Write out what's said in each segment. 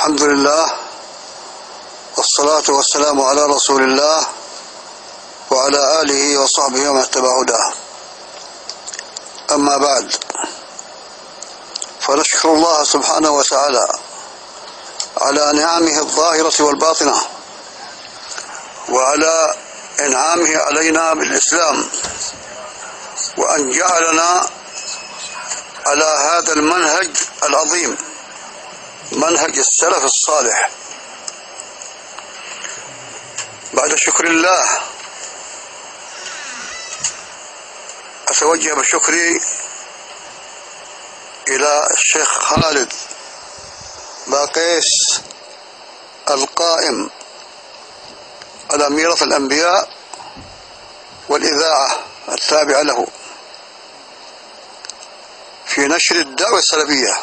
الحمد لله والصلاة والسلام على رسول الله وعلى آله وصحبه ومن اتبع هداه. أما بعد فنشكر الله سبحانه وتعالى على نعمه الظاهرة والباطنة وعلى إنعامه علينا بالإسلام وأن جعلنا على هذا المنهج العظيم. منهج السلف الصالح. بعد شكر الله أتوجه بشكري إلى الشيخ خالد باقيس القائم على ميراث الأنبياء والإذاعة التابعة له في نشر الدعوة السلفية.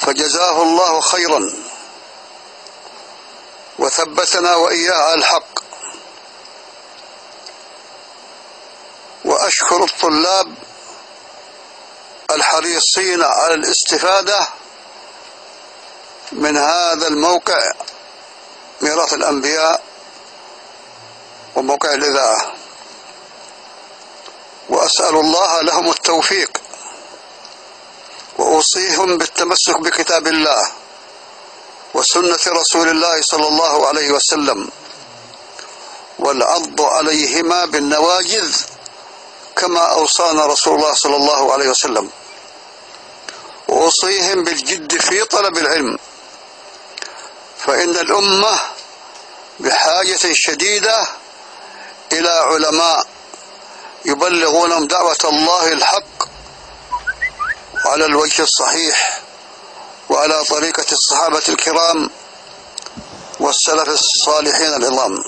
فجزاه الله خيرا. وثبتنا وإياه على الحق. وأشكر الطلاب الحريصين على الاستفادة من هذا الموقع ميراث الأنبياء وموقع الإذاعة. وأسأل الله لهم التوفيق. وأوصيهم بالتمسك بكتاب الله وسنة رسول الله صلى الله عليه وسلم والعض عليهما بالنواجذ كما أوصانا رسول الله صلى الله عليه وسلم. وأوصيهم بالجد في طلب العلم. فإن الأمة بحاجة شديدة إلى علماء يبلغونهم دعوة الله الحق على الوجه الصحيح وعلى طريقة الصحابة الكرام والسلف الصالحين العظام.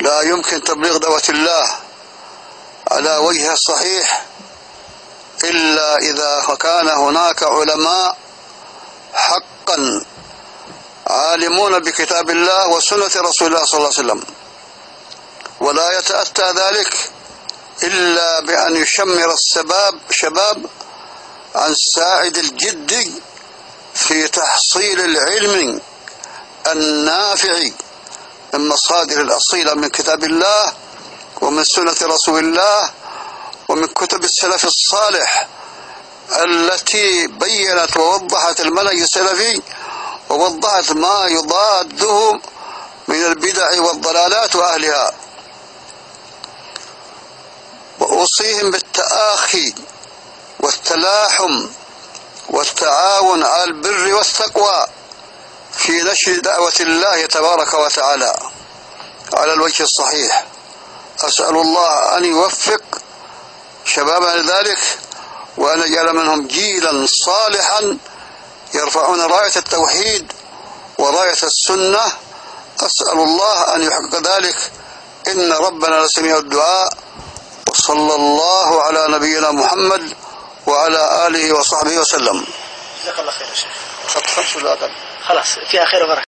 لا يمكن تبليغ دعوة الله على وجه الصحيح إلا إذا كان هناك علماء حقا عالمون بكتاب الله وسنة رسول الله صلى الله عليه وسلم. ولا يتأتى ذلك إلا بأن يشمر السباب شباب عن ساعد الجد في تحصيل العلم النافع من مصادر الأصيلة من كتاب الله ومن سنة رسول الله ومن كتب السلف الصالح التي بينت ووضحت المنهج السلفي ووضحت ما يضاده من البدع والضلالات وأهلها. وأوصيهم بالتآخي والتلاحم والتعاون على البر والتقوى في نشر دعوة الله تبارك وتعالى. على الوجه الصحيح. أسأل الله أن يوفق شبابنا لذلك وأن يجعل منهم جيلا صالحا يرفعون راية التوحيد وراية السنة. أسأل الله أن يحقق ذلك. إن ربنا لسميع الدعاء. وصلى الله على نبينا محمد وعلى آله وصحبه وسلم. جزاك الله خير يا شيخ. خمس ولا أقل خلاص فيها خير وبركة.